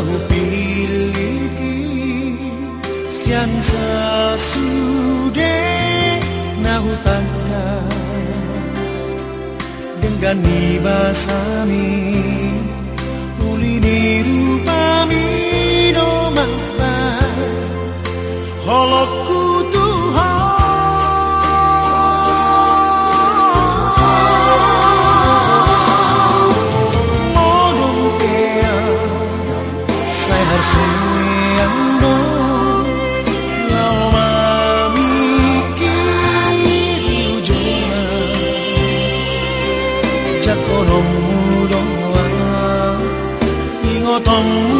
nahu pilih sian sasude nahu tangka dengan basami uli nirupami gotón